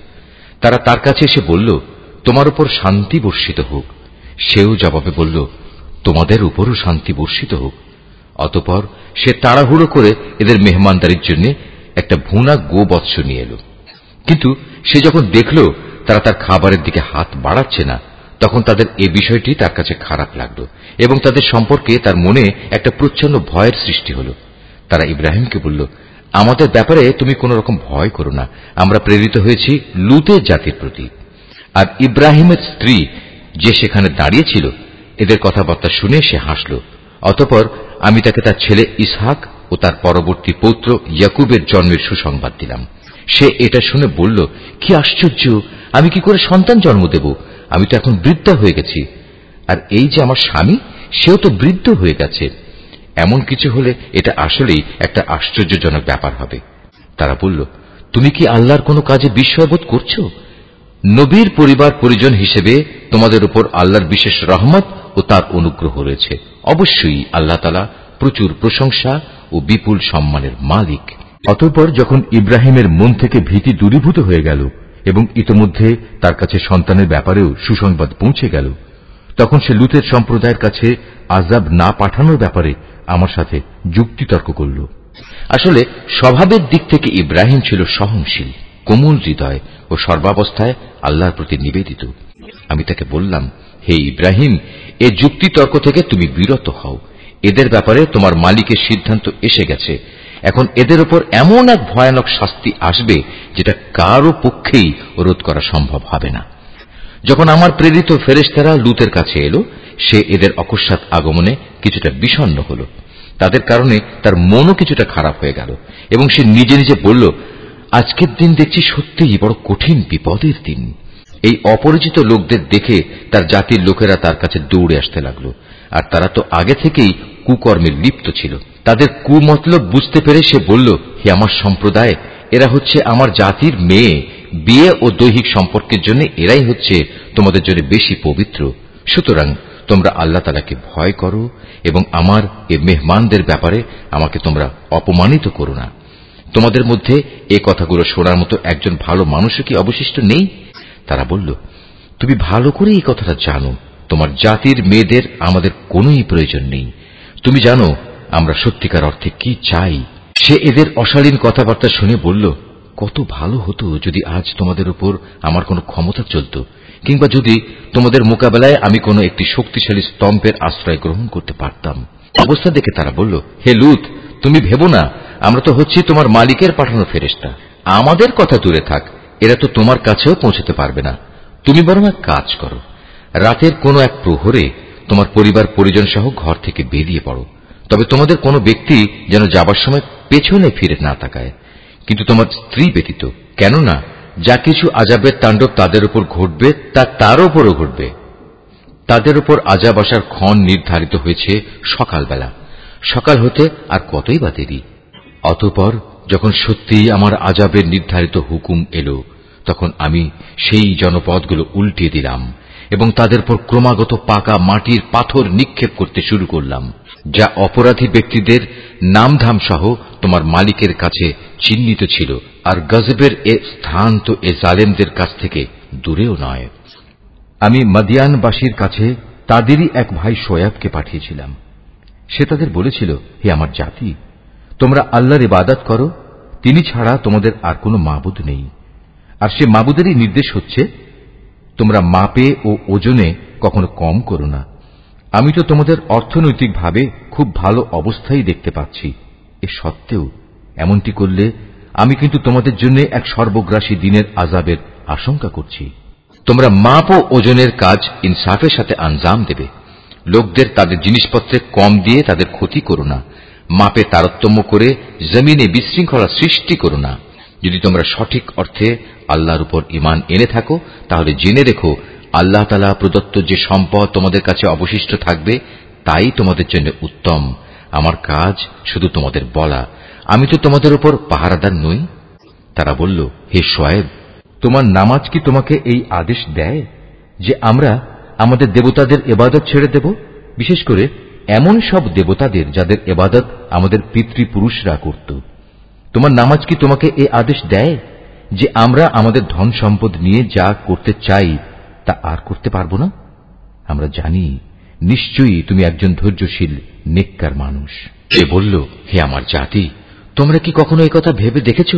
তারা তার কাছে এসে বলল, তোমার উপর শান্তি বর্ষিত হোক। সেও জবাবে বলল, তোমাদের উপরও শান্তি বর্ষিত হোক। অতপর সে তাড়াহুড়ো করে এদের মেহমানদারির জন্য একটা ভুনা গো বৎস নিয়ে এলো। কিন্তু সে যখন দেখল তারা তার খাবারের দিকে হাত বাড়াচ্ছে না, তখন তাদের এ বিষয়টি তার কাছে খারাপ লাগল এবং তাদের সম্পর্কে তার মনে একটা প্রচ্ছন্ন ভয়ের সৃষ্টি হল। তারা ইব্রাহিমকে বলল আমাদের ব্যাপারে তুমি কোন রকম ভয় করো না। আমরা প্রেরিত হয়েছি লুতের জাতির প্রতি। আর ইব্রাহিমের স্ত্রী যে সেখানে দাঁড়িয়েছিল, এদের কথাবার্তা শুনে সে হাসল। অতপর আমি তাকে তার ছেলে ইসহাক ও তার পরবর্তী পৌত্র ইয়াকুবের জন্মের সুসংবাদ দিলাম। সে এটা শুনে বলল, কি আশ্চর্য! আমি কি করে সন্তান জন্ম দেব? আমি তো এখন বৃদ্ধা হয়ে গেছি। আর এই যে আমার স্বামী, সেও তো বৃদ্ধ হয়ে গেছে। এমন কিছু হলে এটা আসলেই একটা আশ্চর্যজনক ব্যাপার হবে। তারা বলল, তুমি কি আল্লাহর কোনো কাজে বিস্ময়বোধ করছ? নবীর পরিবার পরিজন হিসেবে তোমাদের উপর আল্লাহর বিশেষ রহমত ও তার অনুগ্রহ রয়েছে। অবশ্যই আল্লাহ তালা প্রচুর প্রশংসা ও বিপুল সম্মানের মালিক। অতঃপর যখন ইব্রাহিমের মন থেকে ভীতি দূরীভূত হয়ে গেল এবং ইতোমধ্যে তার কাছে সন্তানের ব্যাপারেও সুসংবাদ পৌঁছে গেল, তখন সে লুতের সম্প্রদায়ের কাছে আজাব না পাঠানোর ব্যাপারে আমার সাথে যুক্তিতর্ক করল। আসলে, স্বভাবের দিক থেকে ইব্রাহিম ছিল সহনশীল, কোমল হৃদয় ও সর্বাবস্থায় আল্লাহর প্রতি নিবেদিত। আমি তাকে বললাম, হে ইব্রাহিম, এ যুক্তিতর্ক থেকে তুমি বিরত হও। এদের ব্যাপারে তোমার মালিকের সিদ্ধান্ত এসে গেছে। এখন এদের ওপর এমন এক ভয়ানক শাস্তি আসবে যেটা কারও পক্ষেই রোধ করা সম্ভব হবে না। যখন আমার প্রেরিত ফেরেস্তারা লুতের কাছে এলো সে এদের অকস্মাৎ আগমনে কিছুটা বিষণ্ন হল। তাদের কারণে তার মনও কিছুটা খারাপ হয়ে গেল এবং সে নিজে নিজে বলল, আজকের দিন দেখছি সত্যিই বড় কঠিন বিপদের দিন। এই অপরিচিত লোকদের দেখে তার জাতির লোকেরা তার কাছে দৌড়ে আসতে লাগল। আর তারা তো আগে থেকেই কুকর্মে লিপ্ত ছিল। তাদের কুমতলব বুঝতে পেরে সে বলল, হে আমার সম্প্রদায়, এরা হচ্ছে আমার জাতির মেয়ে। বিয়ে ও দৈহিক সম্পর্কের জন্য এরাই হচ্ছে তোমাদের জন্য বেশি পবিত্র। সুতরাং তোমরা আল্লাহ তালাকে ভয় করো এবং আমার এ মেহমানদের ব্যাপারে আমাকে তোমরা অপমানিত করো না। তোমাদের মধ্যে এ কথাগুলো শোনার মতো একজন ভালো মানুষও কি অবশিষ্ট নেই? তারা বলল, তুমি ভালো করে এই কথাটা জানো। তোমার জাতির মেয়েদের আমাদের কোনই প্রয়োজন নেই। তুমি জানো আমরা সত্যিকার অর্থে কি চাই? সে এদের অশালীন কথাবার্তা শুনে বলল, কত ভালো হতো যদি আজ তোমাদের উপর আমার কোনো ক্ষমতা চলত। কিংবা যদি তোমাদের মোকাবেলায় আমি কোনো একটি শক্তিশালী স্তম্ভের আশ্রয় গ্রহণ করতে পারতাম। অবস্থা দেখে তারা বলল, হে লুত, তুমি ভেবো না, আমরা তো হচ্ছি তোমার মালিকের পাঠানো ফেরেস্তা আমাদের কথা দূরে থাক, এরা তো তোমার কাছেও পৌঁছতে পারবে না। তুমি বরং এক কাজ করো, রাতের কোনো এক প্রহরে তোমার পরিবার পরিজন সহ ঘর থেকে বেরিয়ে পড়ো। তবে তোমাদের কোনো ব্যক্তি যেন যাবার সময় পেছনে ফিরে না তাকায়। কিন্তু তোমার স্ত্রী ব্যতীত, কেননা যা কিছু আজাবের তাণ্ডব তাদের উপর ঘটবে, তা তার উপরও ঘটবে। তাদের উপর আজাব আসার ক্ষণ নির্ধারিত হয়েছে সকালবেলা। সকাল হতে আর কতই বা দেরি। অতপর যখন সত্যি আমার আজাবের নির্ধারিত হুকুম এলো, তখন আমি সেই জনপদগুলো উল্টিয়ে দিলাম এবং তাদের পর ক্রমাগত পাকা মাটির পাথর নিক্ষেপ করতে শুরু করলাম। যা অপরাধী ব্যক্তিদের নামধাম সহ তোমার মালিকের কাছে চিহ্নিত ছিল, আর গজবের এ স্থান তো এ জালেমদের কাছ থেকে দূরেও নয়। আমি মাদিয়ানবাসীর কাছে তাদেরই এক ভাই সোয়াবকে পাঠিয়েছিলাম। সে তাদের বলেছিল, হে আমার জাতি, তোমরা আল্লাহর ইবাদত করো, তিনি ছাড়া তোমাদের আর কোনো মাবুদ নেই। আর সে মাবুদেরই নির্দেশ হচ্ছে, তোমরা মাপে ও ওজনে কখনো কম করো না। আমি তো তোমাদের অর্থনৈতিকভাবে খুব ভালো অবস্থাই দেখতে পাচ্ছি। এ সত্ত্বেও এমনটি করলে আমি কিন্তু তোমাদের জন্য এক সর্বগ্রাসী দিনের আজাবের আশঙ্কা করছি। তোমরা মাপ ও ওজনের কাজ ইনসাফের সাথে আঞ্জাম দেবে। লোকদের তাদের জিনিসপত্রে কম দিয়ে তাদের ক্ষতি করো না। মাপে তারতম্য করে জমিনে বিশৃঙ্খলা সৃষ্টি করো না। যদি তোমরা সঠিক অর্থে আল্লাহর উপর ইমান এনে থাকো, তাহলে জেনে রেখো আল্লাহ তালা প্রদত্ত যে সম্পদ তোমাদের কাছে অবশিষ্ট থাকবে, তাই তোমাদের জন্য উত্তম। আমার কাজ শুধু তোমাদের বলা। আমি তো তোমাদের উপর পাহারাদার নই। তারা বলল, হে সোয়েব তোমার নামাজ কি তোমাকে এই আদেশ দেয় যে আমরা আমাদের দেবতাদের এবাদত ছেড়ে দেব? বিশেষ করে এমন সব দেবতাদের যাদের এবাদত আমাদের পিতৃপুরুষরা করত। তোমার নামাজ কি তোমাকে এ আদেশ দেয় যে আমরা আমাদের ধন সম্পদ নিয়ে যা করতে চাই তা আর করতে পারব না? আমরা জানি, নিশ্চয়ই তুমি একজন ধৈর্যশীল, নেককার মানুষ। সে বলল, হে আমার জাতি, তোমরা কি কখনো কথা ভেবে দেখেছ?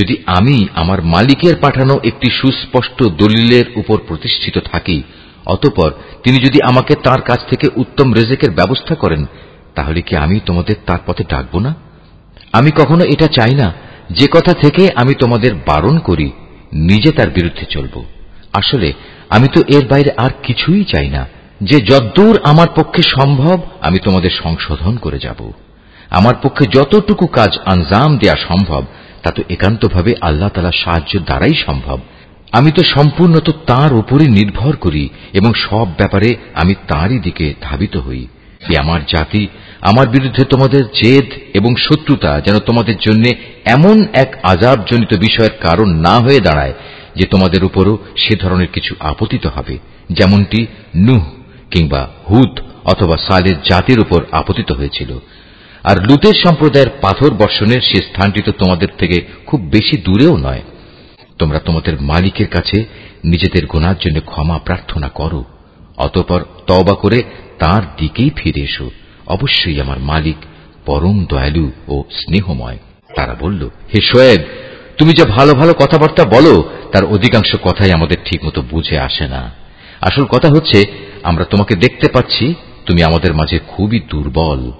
যদি আমি আমার মালিকের পাঠানো একটি সুস্পষ্ট দলিলের উপর প্রতিষ্ঠিত থাকি, অতপর তিনি যদি আমাকে তার কাছ থেকে উত্তম রেজেকের ব্যবস্থা করেন, তাহলে কি আমি তোমাদের তার পথে ডাকব না? আমি কখনো এটা চাই না, যে কথা থেকে আমি তোমাদের বারণ করি, নিজে তার বিরুদ্ধে চলব। আসলে আমি তো এর বাইরে আর কিছুই চাই না। যে যদ্দূর আমার পক্ষে সম্ভব, আমি তোমাদের সংশোধন করে যাব। আমার পক্ষে যতটুকু কাজ আঞ্জাম দেয়া সম্ভব, তা তো একান্তভাবে আল্লাহ তালা সাহায্য দ্বারাই সম্ভব। আমি তো সম্পূর্ণ তো তাঁর উপরে নির্ভর করি এবং সব ব্যাপারে আমি তাঁরই দিকে ধাবিত হই। যে আমার জাতি, আমার বিরুদ্ধে তোমাদের জেদ এবং শত্রুতা যেন তোমাদের জন্য এমন এক আজাবজনিত বিষয়ের কারণ না হয়ে দাঁড়ায় যে তোমাদের উপরও সে ধরনের কিছু আপতিত হবে, যেমনটি নুহ কিংবা হুদ অথবা সালের জাতির উপর আপতিত হয়েছিল। আর লুতের সম্প্রদায়ের পাথর বর্ষণের সে স্থানটি তো তোমাদের থেকে খুব বেশি দূরেও নয়। তোমরা তোমাদের মালিকের কাছে নিজেদের গোনার জন্য ক্ষমা প্রার্থনা করো, অতপর তওবা করে তার দিকেই ফিরে এসো। অবশ্যই আমার মালিক পরম দয়ালু ও স্নেহময়। তারা বলল, হে শোয়েব তুমি যে ভালো ভালো কথাবার্তা বলো, তার অধিকাংশ কথাই আমাদের ঠিকমতো বুঝে আসে না। আসল কথা হচ্ছে, আমরা তোমাকে দেখতে পাচ্ছি, তুমি আমাদের মাঝে খুবই দুর্বল।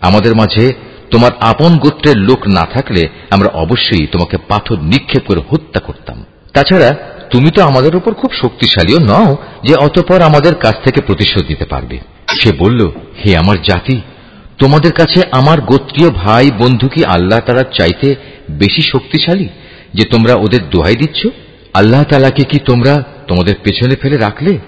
আমাদের মাঝে তোমার আপন গোত্রের লোক না থাকলে আমরা অবশ্যই তোমাকে পাথর নিক্ষেপ করে হত্যা করতাম। তাছাড়া, তুমি তো আমাদের উপর খুব শক্তিশালীও নও, যে অতপর আমাদের কাছ থেকে প্রতিশোধ দিতে পারবে। সে বলল, হে আমার জাতি, তোমাদের কাছে আমার গোত্রীয় ভাই বন্ধু কি আল্লাহ তারা চাইতে বেশি শক্তিশালী যে তোমরা ওদের দোহাই দিচ্ছ? আল্লাহ তালাকে কি তোমরা তোমাদের পেছনে ফেলে রাখলে?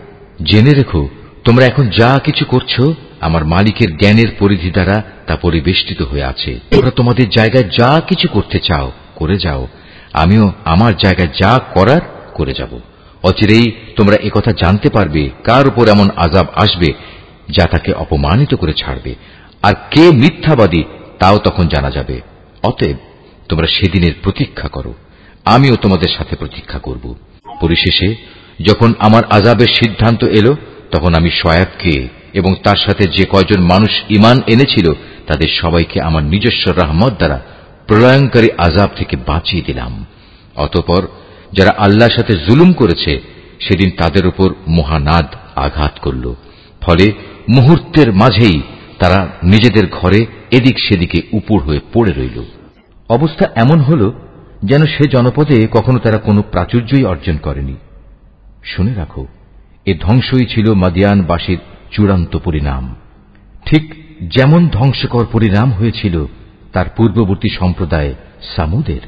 জেনে রেখো, তোমরা এখন যা কিছু করছ, আমার মালিকের জ্ঞানের পরিধি দ্বারা তা পরিবেষ্টিত হয়ে আছে। তোমরা তোমাদের জায়গায় যা কিছু করতে চাও, করে যাও। আমিও আমার জায়গায় যা করার, করে যাব। অচিরেই তোমরা একথা জানতে পারবে, কার উপর এমন আজাব আসবে যা তাকে অপমানিত করে ছাড়বে। আর কে মিথ্যাবাদী, তাও তখন জানা যাবে। অতএব তোমরা সেদিনের প্রতীক্ষা করো। আমিও তোমাদের সাথে প্রতীক্ষা করব। পরিশেষে, যখন আমার আজাবের সিদ্ধান্ত এলো, তখন আমি সয়াবকে এবং তার সাথে যে কয়জন মানুষ ইমান এনেছিল, তাদের সবাইকে আমার নিজস্ব রহমত দ্বারা প্রলয়ঙ্কারী আজাব থেকে বাঁচিয়ে দিলাম। অতপর, যারা আল্লাহর সাথে জুলুম করেছে, সেদিন তাদের উপর মহানাদ আঘাত করল। ফলে মুহূর্তের মাঝেই তারা নিজেদের ঘরে এদিক সেদিকে উপর হয়ে পড়ে রইল। অবস্থা এমন হল যেন সে জনপদে কখনো তারা কোনো প্রাচুর্যই অর্জন করেনি। শুনে রাখো, এ ধ্বংসই ছিল মাদিয়ানবাসীর চূড়ান্ত পরিণাম। ঠিক যেমন ধ্বংসকর পরিণাম হয়েছিল, তার পূর্ববর্তী সম্প্রদায় সামুদের।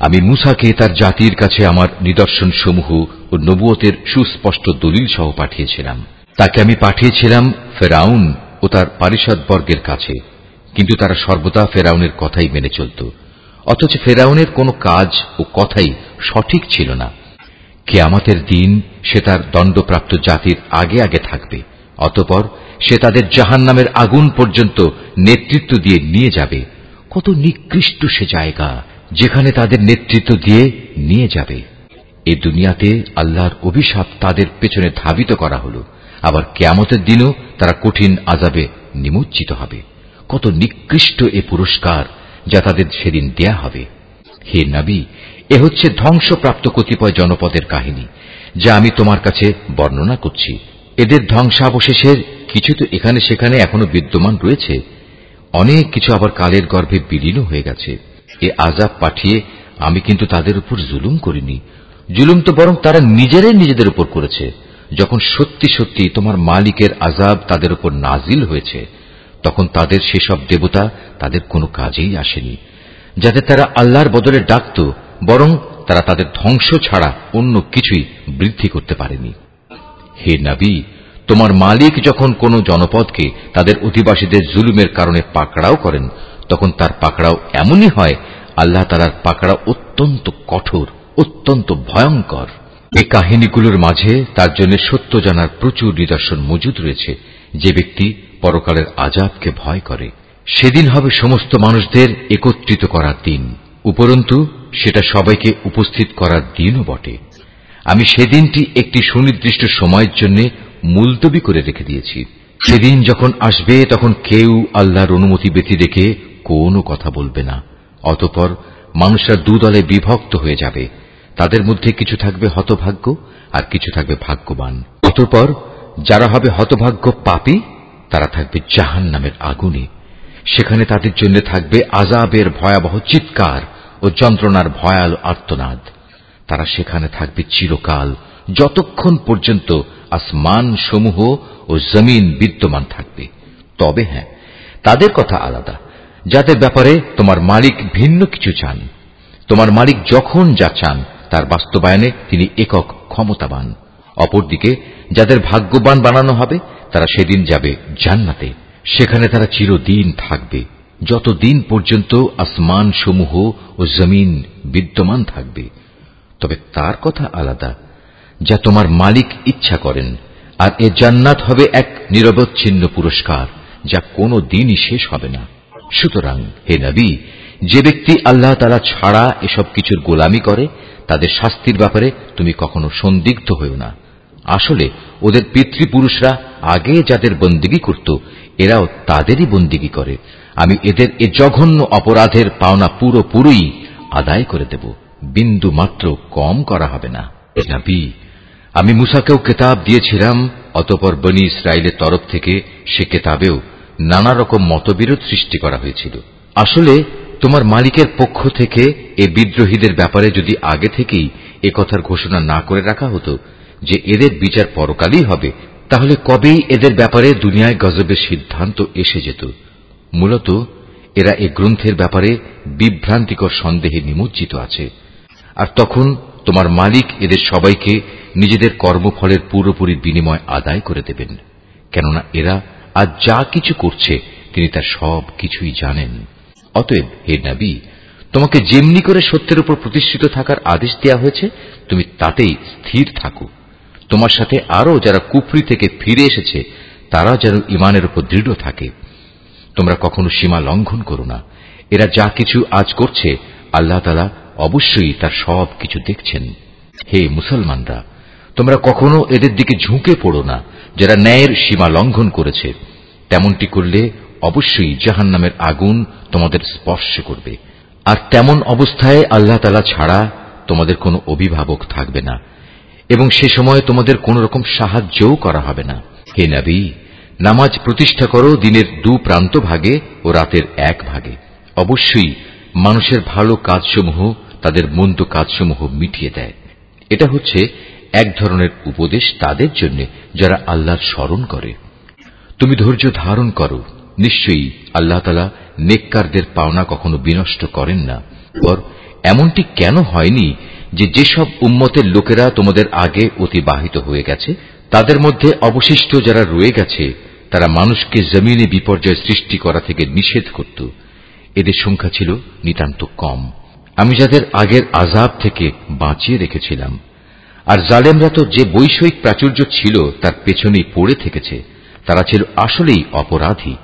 আমি মুসাকে তার জাতির কাছে আমার নিদর্শন সমূহ ও নবুয়তের সুস্পষ্ট দলিল সহ পাঠিয়েছিলাম। তাকে আমি পাঠিয়েছিলাম ফেরাউন ও তার পারিষদবর্গের কাছে, কিন্তু তারা সর্বদা ফেরাউনের কথাই মেনে চলত। অথচ ফেরাউনের কোনো কাজ ও কথাই সঠিক ছিল না। কেয়ামতের দিন সে তার দণ্ডপ্রাপ্ত জাতির আগে আগে থাকবে, অতপর সে তাদের জাহান নামের আগুন পর্যন্ত নেতৃত্ব দিয়ে নিয়ে যাবে। কত নিকৃষ্ট সে জায়গা যেখানে তাদের নেতৃত্ব দিয়ে নিয়ে যাবে। এ দুনিয়াতে আল্লাহর অভিশাপ তাদের পেছনে ধাবিত করা হল। আবার কেয়ামতের দিনও তারা কঠিন আজাবে নিমজ্জিত হবে। কত নিকৃষ্ট এ পুরস্কার যা তাদের সেদিন দেয়া হবে। হে নবী, এ হচ্ছে ধ্বংসপ্রাপ্ত কতিপয় জনপদের কাহিনী, যা আমি তোমার কাছে বর্ণনা করছি। এদের ধ্বংসাবশেষের কিছু তো এখানে সেখানে এখনও বিদ্যমান রয়েছে। অনেক কিছু আবার কালের গর্ভে বিলীন হয়ে গেছে। এ আজাব পাঠিয়ে আমি কিন্তু তাদের উপর জুলুম করিনি। জুলুম তো বরং তারা নিজেরাই নিজেদের উপর করেছে। যখন সত্যি সত্যি তোমার মালিকের আজাব তাদের উপর নাজিল হয়েছে তখন তাদের সেসব দেবতা তাদের কোনো কাজেই আসেনি। যাতে তারা আল্লাহর বদলে ডাকত, বরং তারা তাদের ধ্বংস ছাড়া অন্য কিছুই বৃদ্ধি করতে পারেনি। হে নাবি, তোমার মালিক যখন কোন জনপদকে তাদের অধিবাসীদের জুলুমের কারণে পাকড়াও করেন, তখন তার পাকড়াও এমনই হয়, আল্লাহ তালার পাকড়া অত্যন্ত কঠোর, অত্যন্ত ভয়ঙ্কর। এই কাহিনীগুলোর মাঝে তার জন্য সত্য জানার প্রচুর নিদর্শন মজুদ রয়েছে। যে ব্যক্তি পরকালের আজাবকে ভয় করে। সেদিন হবে সমস্ত মানুষদের একত্রিত করার দিন। উপরন্তু, সেটা সবাইকে উপস্থিত করার দিনও বটে। আমি সেদিনটি একটি সুনির্দিষ্ট সময়ের জন্য মুলতবি করে রেখে দিয়েছি। সেদিন যখন আসবে, তখন কেউ আল্লাহর অনুমতি ব্যতি রেখে কোনো কথা বলবে না। অতপর মানুষরা দুদলে বিভক্ত হয়ে যাবে। তাদের মধ্যে কিছু থাকবে হতভাগ্য আর কিছু থাকবে ভাগ্যবান। অতপর যারা হবে হতভাগ্য পাপি তারা থাকবে জাহান নামের আগুনে। সেখানে তাদের জন্য থাকবে আজাবের ভয়াবহ চিৎকার ও যন্ত্রণার ভয়াল আর্তনাদ। তারা সেখানে থাকবে চিরকাল, যতক্ষণ পর্যন্ত আসমান সমূহ ও জমিন বিদ্যমান থাকবে। তবে হ্যাঁ তাদের কথা আলাদা। যাদের ব্যাপারে তোমার মালিক ভিন্ন কিছু চান। তোমার মালিক যখন যা চান, তার বাস্তবায়নে তিনি একক ক্ষমতাবান। অপরদিকে, যাদের ভাগ্যবান বানানো হবে তারা সেদিন যাবে জান্নাতে। সেখানে তারা চিরদিন থাকবে। যতদিন পর্যন্ত আসমান সমূহ ও জমিন বিদ্যমান থাকবে। তবে তার কথা আলাদা, যা তোমার মালিক ইচ্ছা করেন। আর এ জান্নাত হবে এক নিরবচ্ছিন্ন পুরস্কার, যা কোনো দিনই শেষ হবে না। সুতরাং হে নবী, যে ব্যক্তি আল্লাহ তালা ছাড়া এসব কিছুর গোলামি করে, তাদের শাস্তির ব্যাপারে তুমি কখনো সন্দিগ্ধ হও না। আসলে ওদের পিতৃপুরুষরা আগে যাদের বন্দিগি করত, এরাও তাদেরই বন্দিগি করে। আমি এদের এ জঘন্য অপরাধের পাওনা পুরোপুরি আদায় করে দেব। বিন্দু মাত্র কম করা হবে না। আমি মুসাকেও কেতাব দিয়েছিলাম, অতপর বনি ইসরায়েলের তরফ থেকে সে কেতাবেও নানা রকম মতবিরোধ সৃষ্টি করা হয়েছিল। আসলে তোমার মালিকের পক্ষ থেকে এ বিদ্রোহীদের ব্যাপারে যদি আগে থেকেই কথার ঘোষণা না করে রাখা হতো যে এদের বিচার পরকালই হবে, তাহলে কবেই এদের ব্যাপারে দুনিয়ায় গজবের সিদ্ধান্ত এসে যেত? মূলত এরা এ গ্রন্থের ব্যাপারে বিভ্রান্তিকর সন্দেহে নিমজ্জিত আছে। আর তখন তোমার মালিক এদের সবাইকে নিজেদের কর্মফলের পুরোপুরি বিনিময় আদায় করে দেবেন, কেননা এরা আজ যা কিছু করছে তিনি তার সব কিছুই জানেন। অতএব, হে নাবি, তোমাকে যেমনি করে সত্যের উপর প্রতিষ্ঠিত থাকার আদেশ দেওয়া হয়েছে, তুমি তাতেই স্থির থাকো। তোমার সাথে আরও যারা কুফরি থেকে ফিরে এসেছে, তারা যেন ইমানের উপর দৃঢ় থাকে। তোমরা কখনো সীমা লঙ্ঘন করো না। এরা যা কিছু আজ করছে, আল্লাহ তালা অবশ্যই তার সব কিছু দেখছেন। হে মুসলমানরা, তোমরা কখনো এদের দিকে ঝুঁকে পড়ো না, যারা ন্যায়ের সীমা লঙ্ঘন করেছে। তেমনটি করলে অবশ্যই জাহান নামের আগুন তোমাদের স্পর্শ করবে। আর তেমন অবস্থায় আল্লাহ তালা ছাড়া তোমাদের কোনো অভিভাবক থাকবে না। এবং সে সময় তোমাদের কোন রকম সাহায্যও করা হবে না। হে নবী, নামাজ প্রতিষ্ঠা করো দিনের দু প্রান্ত ভাগে ও রাতের এক ভাগে। অবশ্যই মানুষের ভালো কাজসমূহ তাদের মন্দ কাজসমূহ মিটিয়ে দেয়। এটা হচ্ছে এক ধরনের উপদেশ তাদের জন্য যারা আল্লাহর স্মরণ করে। তুমি ধৈর্য ধারণ করো। নিশ্চয়ই আল্লাহ তালা নেককারদের পাওনা কখনো বিনষ্ট করেন না। পর এমনটি কেন হয়নি যে যেসব উম্মতের লোকেরা তোমাদের আগে অতিবাহিত হয়ে গেছে, তাদের মধ্যে অবশিষ্ট যারা রয়ে গেছে, তারা মানুষকে জমিনে বিপর্যয় সৃষ্টি করা থেকে নিষেধ করত। এদের সংখ্যা ছিল নিতান্ত কম। আমি যাদের আগের আজাব থেকে বাঁচিয়ে রেখেছিলাম। আর জালেমরা তো যে বৈষয়িক প্রাচুর্য ছিল, তার পেছনেই পড়ে থেকেছে, তারা ছিল আসলেই অপরাধী।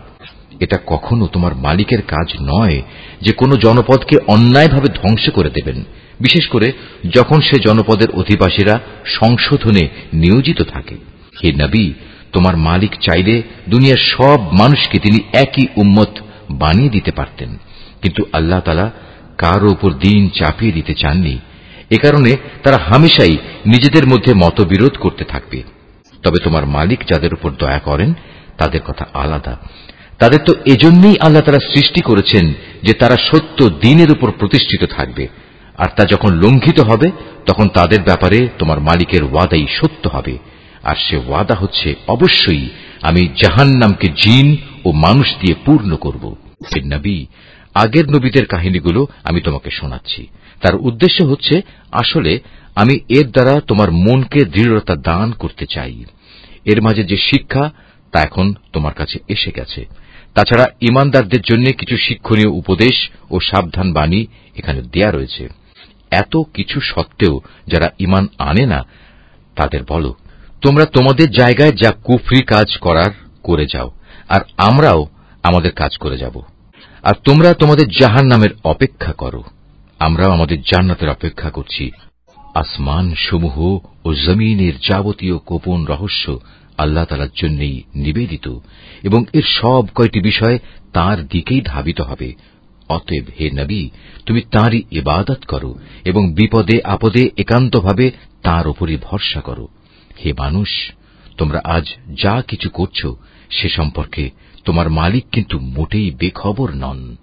এটা কখনো তোমার মালিকের কাজ নয় যে কোনো জনপদকে অন্যায়ভাবে ধ্বংস করে দেবেন। বিশেষ করে যখন সে জনপদের অধিবাসীরা সংশোধনে নিয়োজিত থাকে। হে নবী, তোমার মালিক চাইলে দুনিয়ার সব মানুষকে তিনি একই উম্মত বানিয়ে দিতে পারতেন। কিন্তু আল্লাহ তালা কারও উপর দিন চাপিয়ে দিতে চাননি। এ কারণে তারা হামেশাই নিজেদের মধ্যে মতবিরোধ করতে থাকবে। তবে তোমার মালিক যাদের উপর দয়া করেন, তাদের কথা আলাদা। তাদের তো এজন্যই আল্লাহ তারা সৃষ্টি করেছেন যে তারা সত্য দিনের উপর প্রতিষ্ঠিত থাকবে। আর তা যখন লঙ্ঘিত হবে, তখন তাদের ব্যাপারে তোমার মালিকের ওয়াদাই সত্য হবে। আর সে ওয়াদা হচ্ছে, অবশ্যই আমি জাহান্নামকে জিন ও মানুষ দিয়ে পূর্ণ করব। নবী, আগের নবীদের কাহিনীগুলো আমি তোমাকে শোনাচ্ছি। তার উদ্দেশ্য হচ্ছে, আসলে আমি এর দ্বারা তোমার মনকে দৃঢ়তা দান করতে চাই। এর মাঝে যে শিক্ষা, তা এখন তোমার কাছে এসে গেছে। তাছাড়া ইমানদারদের জন্য কিছু শিক্ষণীয় উপদেশ ও সাবধান বাণী এখানে দেয়া রয়েছে। এত কিছু সত্ত্বেও যারা ইমান আনে না, তাদের বলো, তোমরা তোমাদের জায়গায় যা কুফরি কাজ করার, করে যাও, আর আমরাও আমাদের কাজ করে যাব। আর তোমরা তোমাদের জাহান নামের অপেক্ষা করো, আমরাও আমাদের জান্নাতের অপেক্ষা করছি। আসমান সমূহ ও জমিনের যাবতীয় গোপন রহস্য আল্লাহ তালার জন্যই নিবেদিত এবং এর সব কয়টি বিষয় তার দিকেই ধাবিত হবে। অতএব হে নবী, তুমি তাঁরই ইবাদত করো এবং বিপদে আপদে একান্তভাবে তাঁর ওপরই ভরসা করো। হে মানুষ, তোমরা আজ যা কিছু করছ সে সম্পর্কে তোমার মালিক কিন্তু মোটেই বেখবর নন।